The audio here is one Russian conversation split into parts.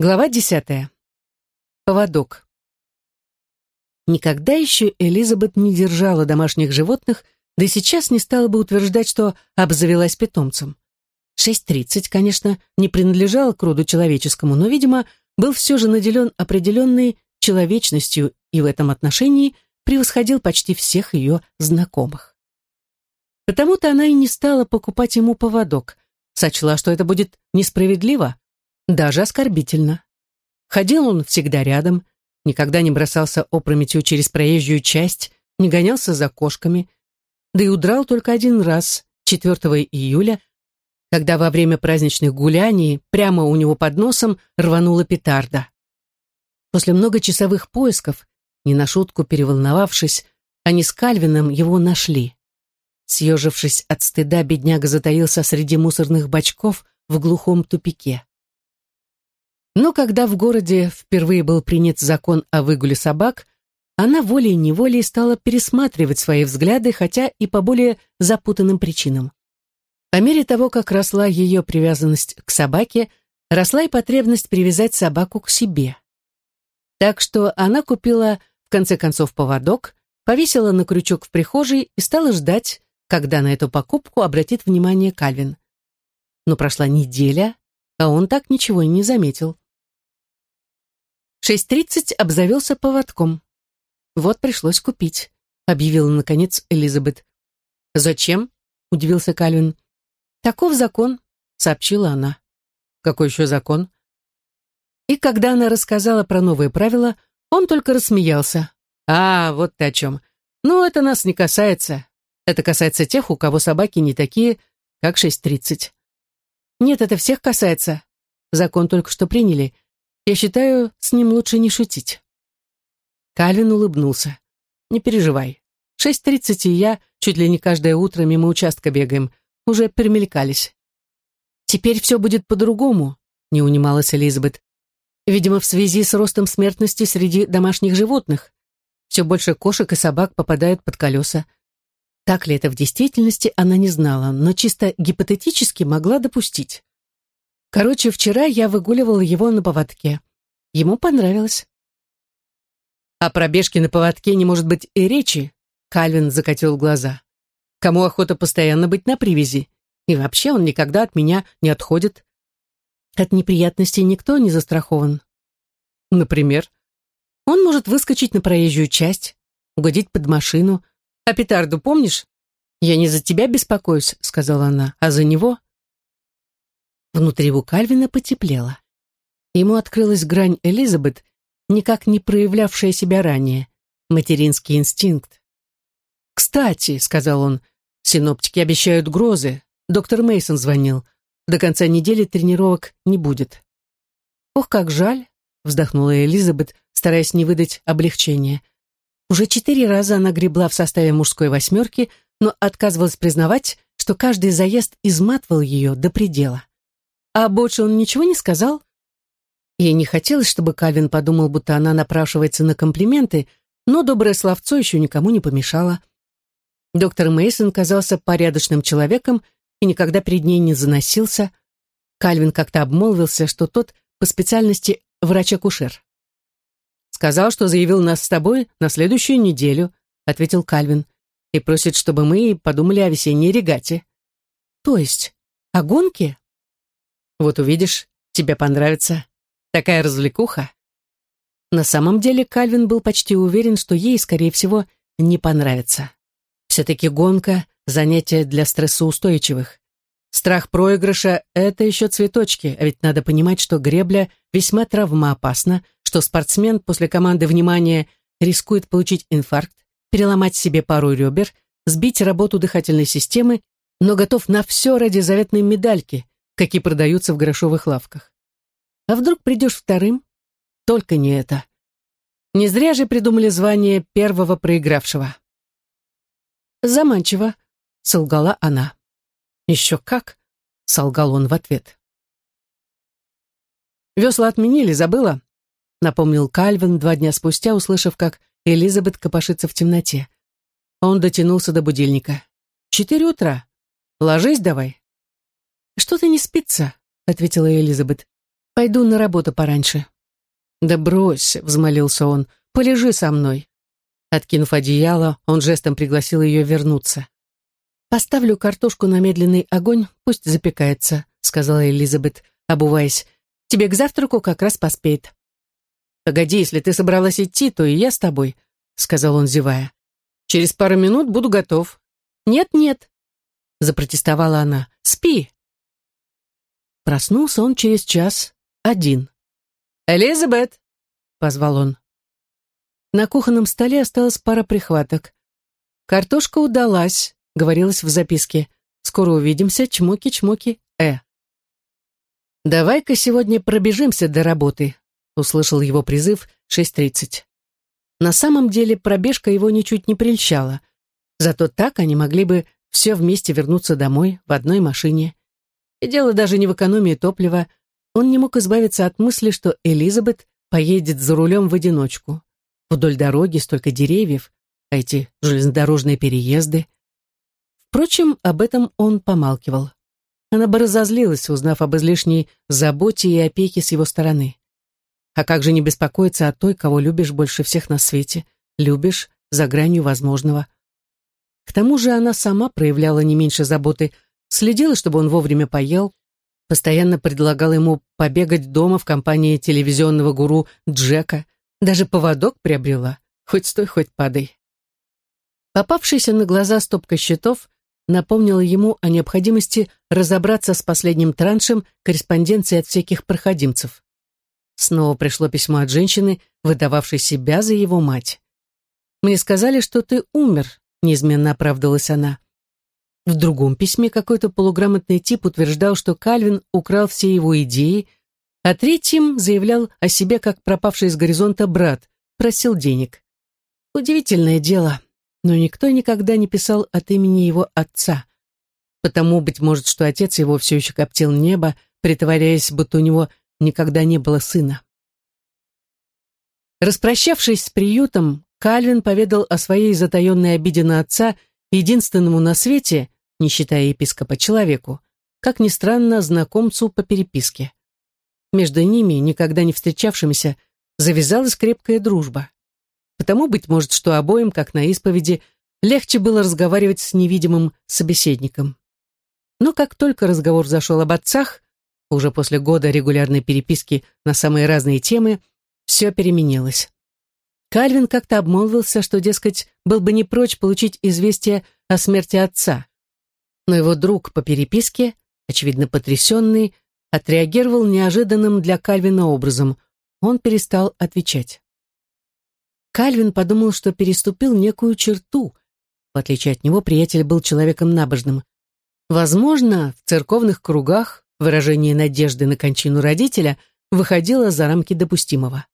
Глава десятая. Поводок. Никогда еще Элизабет не держала домашних животных, да и сейчас не стала бы утверждать, что обзавелась питомцем. 6.30, конечно, не принадлежал к роду человеческому, но, видимо, был все же наделен определенной человечностью и в этом отношении превосходил почти всех ее знакомых. Потому-то она и не стала покупать ему поводок, сочла, что это будет несправедливо, даже оскорбительно. Ходил он всегда рядом, никогда не бросался опрометью через проезжую часть, не гонялся за кошками, да и удрал только один раз, 4 июля, когда во время праздничных гуляний прямо у него под носом рванула петарда. После многочасовых поисков, не на шутку переволновавшись, они с Кальвином его нашли. Съежившись от стыда, бедняга затаился среди мусорных бачков в глухом тупике. Но когда в городе впервые был принят закон о выгуле собак, она волей-неволей стала пересматривать свои взгляды, хотя и по более запутанным причинам. По мере того, как росла ее привязанность к собаке, росла и потребность привязать собаку к себе. Так что она купила, в конце концов, поводок, повесила на крючок в прихожей и стала ждать, когда на эту покупку обратит внимание Кальвин. Но прошла неделя, а он так ничего и не заметил. 6.30 обзавелся поводком. Вот пришлось купить, объявила, наконец, Элизабет. «Зачем?» — удивился Кальвин. «Таков закон», — сообщила она. «Какой еще закон?» И когда она рассказала про новые правила, он только рассмеялся. «А, вот ты о чем. Ну, это нас не касается. Это касается тех, у кого собаки не такие, как 6.30». «Нет, это всех касается. Закон только что приняли, я считаю, с ним лучше не шутить. Калвин улыбнулся. Не переживай. Шесть тридцать и я чуть ли не каждое утро мимо участка бегаем. Уже перемелькались. Теперь все будет по-другому, не унималась Элизабет. Видимо, в связи с ростом смертности среди домашних животных. Все больше кошек и собак попадают под колеса. Так ли это в действительности, она не знала, но чисто гипотетически могла допустить. Короче, вчера я выгуливала его на поводке. Ему понравилось. О пробежке на поводке не может быть и речи, Кальвин закатил глаза. Кому охота постоянно быть на привязи? И вообще он никогда от меня не отходит. От неприятностей никто не застрахован. Например, он может выскочить на проезжую часть, угодить под машину. А петарду помнишь? Я не за тебя беспокоюсь, сказала она, а за него. Внутри у Кальвина потеплело. Ему открылась грань Элизабет, никак не проявлявшая себя ранее, материнский инстинкт. «Кстати», — сказал он, — «синоптики обещают грозы. Доктор Мейсон звонил. До конца недели тренировок не будет». «Ох, как жаль», — вздохнула Элизабет, стараясь не выдать облегчения. Уже четыре раза она гребла в составе мужской восьмерки, но отказывалась признавать, что каждый заезд изматывал ее до предела. А больше он ничего не сказал? Ей не хотелось, чтобы Кальвин подумал, будто она напрашивается на комплименты, но доброе словцо еще никому не помешало. Доктор Мейсон казался порядочным человеком и никогда перед ней не заносился. Кальвин как-то обмолвился, что тот по специальности врач-акушер. «Сказал, что заявил нас с тобой на следующую неделю», — ответил Кальвин, «и просит, чтобы мы подумали о весенней регате». «То есть о гонке?» Вот увидишь, тебе понравится. Такая развлекуха. На самом деле Кальвин был почти уверен, что ей, скорее всего, не понравится. Все-таки гонка — занятие для стрессоустойчивых. Страх проигрыша — это еще цветочки, а ведь надо понимать, что гребля весьма травмоопасна, что спортсмен после команды внимания рискует получить инфаркт, переломать себе пару ребер, сбить работу дыхательной системы, но готов на все ради заветной медальки, какие продаются в грошовых лавках. А вдруг придешь вторым? Только не это. Не зря же придумали звание первого проигравшего. Заманчиво, солгала она. Еще как, солгал он в ответ. Весла отменили, забыла? Напомнил Кальвин два дня спустя, услышав, как Элизабет копошится в темноте. Он дотянулся до будильника. «Четыре утра. Ложись давай». «Что-то не спится», — ответила Элизабет. Пойду на работу пораньше. Да брось, взмолился он, полежи со мной. Откинув одеяло, он жестом пригласил ее вернуться. «Поставлю картошку на медленный огонь, пусть запекается», — сказала Элизабет, обуваясь. «Тебе к завтраку как раз поспеет». «Погоди, если ты собралась идти, то и я с тобой», — сказал он, зевая. «Через пару минут буду готов». «Нет-нет», — запротестовала она. «Спи». Проснулся он через час, один. «Элизабет!» — позвал он. На кухонном столе осталась пара прихваток. «Картошка удалась», — говорилось в записке. «Скоро увидимся, чмоки-чмоки, э». «Давай-ка сегодня пробежимся до работы», — услышал его призыв 6.30. На самом деле пробежка его ничуть не прельщала. Зато так они могли бы все вместе вернуться домой в одной машине. И дело даже не в экономии топлива. Он не мог избавиться от мысли, что Элизабет поедет за рулем в одиночку. Вдоль дороги столько деревьев, а эти железнодорожные переезды. Впрочем, об этом он помалкивал. Она бы разозлилась, узнав об излишней заботе и опеке с его стороны. А как же не беспокоиться о той, кого любишь больше всех на свете, любишь за гранью возможного. К тому же она сама проявляла не меньше заботы, следила, чтобы он вовремя поел, постоянно предлагала ему побегать дома в компании телевизионного гуру Джека, даже поводок приобрела, хоть стой, хоть падай. Попавшийся на глаза стопка счетов напомнила ему о необходимости разобраться с последним траншем корреспонденции от всяких проходимцев. Снова пришло письмо от женщины, выдававшей себя за его мать. «Мне сказали, что ты умер», — неизменно оправдывалась она. В другом письме какой-то полуграмотный тип утверждал, что Кальвин украл все его идеи, а третьим заявлял о себе как пропавший с горизонта брат, просил денег. Удивительное дело, но никто никогда не писал от имени его отца. Потому, быть может, что отец его все еще коптил небо, притворяясь, будто у него никогда не было сына. Распрощавшись с приютом, Кальвин поведал о своей затаенной обиде на отца единственному на свете, не считая епископа, человеку, как ни странно, знакомцу по переписке. Между ними, никогда не встречавшимися, завязалась крепкая дружба. Потому, быть может, что обоим, как на исповеди, легче было разговаривать с невидимым собеседником. Но как только разговор зашел об отцах, уже после года регулярной переписки на самые разные темы, все переменилось. Кальвин как-то обмолвился, что, дескать, был бы не прочь получить известие о смерти отца. Но его друг по переписке, очевидно потрясенный, отреагировал неожиданным для Кальвина образом. Он перестал отвечать. Кальвин подумал, что переступил некую черту. В отличие от него, приятель был человеком набожным. Возможно, в церковных кругах выражение надежды на кончину родителя выходило за рамки допустимого.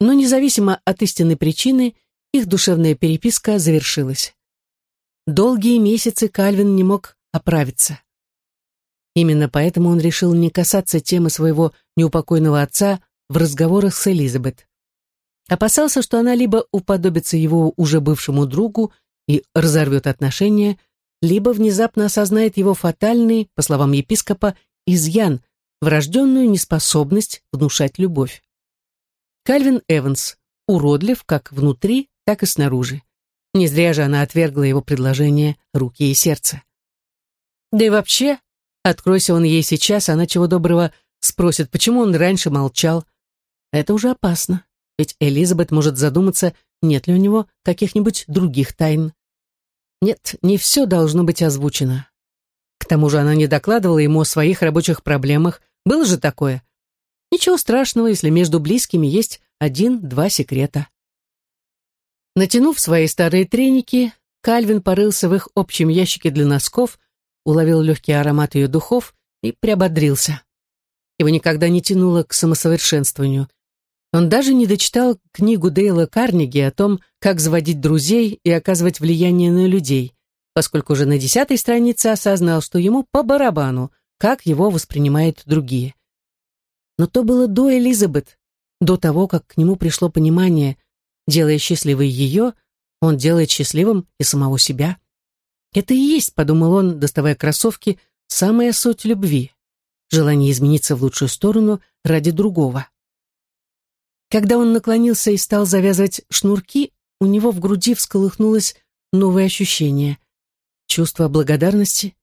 Но независимо от истинной причины, их душевная переписка завершилась. Долгие месяцы Кальвин не мог оправиться. Именно поэтому он решил не касаться темы своего неупокойного отца в разговорах с Элизабет. Опасался, что она либо уподобится его уже бывшему другу и разорвет отношения, либо внезапно осознает его фатальный, по словам епископа, изъян, врожденную неспособность внушать любовь. Кальвин Эванс уродлив как внутри, так и снаружи. Не зря же она отвергла его предложение руки и сердце. Да и вообще, откройся он ей сейчас, она чего доброго спросит, почему он раньше молчал. Это уже опасно, ведь Элизабет может задуматься, нет ли у него каких-нибудь других тайн. Нет, не все должно быть озвучено. К тому же она не докладывала ему о своих рабочих проблемах. Было же такое. Ничего страшного, если между близкими есть один-два секрета. Натянув свои старые треники, Кальвин порылся в их общем ящике для носков, уловил легкий аромат ее духов и приободрился. Его никогда не тянуло к самосовершенствованию. Он даже не дочитал книгу Дейла Карнеги о том, как заводить друзей и оказывать влияние на людей поскольку уже на десятой странице осознал, что ему по барабану, как его воспринимают другие. Но то было до Элизабет, до того, как к нему пришло понимание, делая счастливой ее, он делает счастливым и самого себя. Это и есть, подумал он, доставая кроссовки, самая суть любви. желание измениться в лучшую сторону ради другого. Когда он наклонился и стал завязывать шнурки, у него в груди всколыхнулось новое ощущение. Чувство благодарности.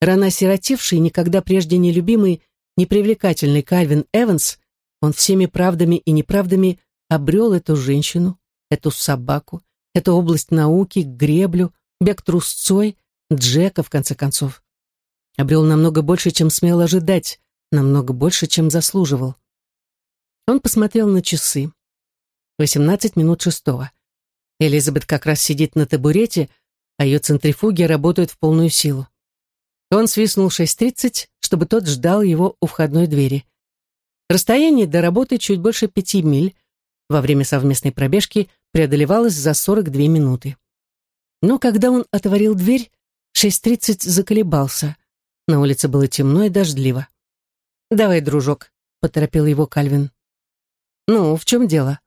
Рано осиротевший, никогда прежде не любимый, непривлекательный Кальвин Эванс, он всеми правдами и неправдами обрел эту женщину, эту собаку, эту область науки, греблю, бег трусцой, Джека, в конце концов. Обрел намного больше, чем смел ожидать, намного больше, чем заслуживал. Он посмотрел на часы. Восемнадцать минут шестого. Элизабет как раз сидит на табурете, а ее центрифуги работают в полную силу. Он свистнул 6.30, чтобы тот ждал его у входной двери. Расстояние до работы чуть больше пяти миль. Во время совместной пробежки преодолевалось за 42 минуты. Но когда он отворил дверь, 6.30 заколебался. На улице было темно и дождливо. «Давай, дружок», — поторопил его Кальвин. «Ну, в чем дело?»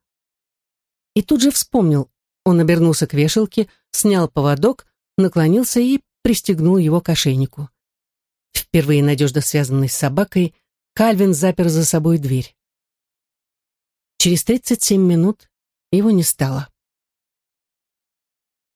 И тут же вспомнил. Он обернулся к вешалке, снял поводок, наклонился и пристегнул его к ошейнику. Впервые надежда, связанной с собакой, Кальвин запер за собой дверь. Через 37 минут его не стало.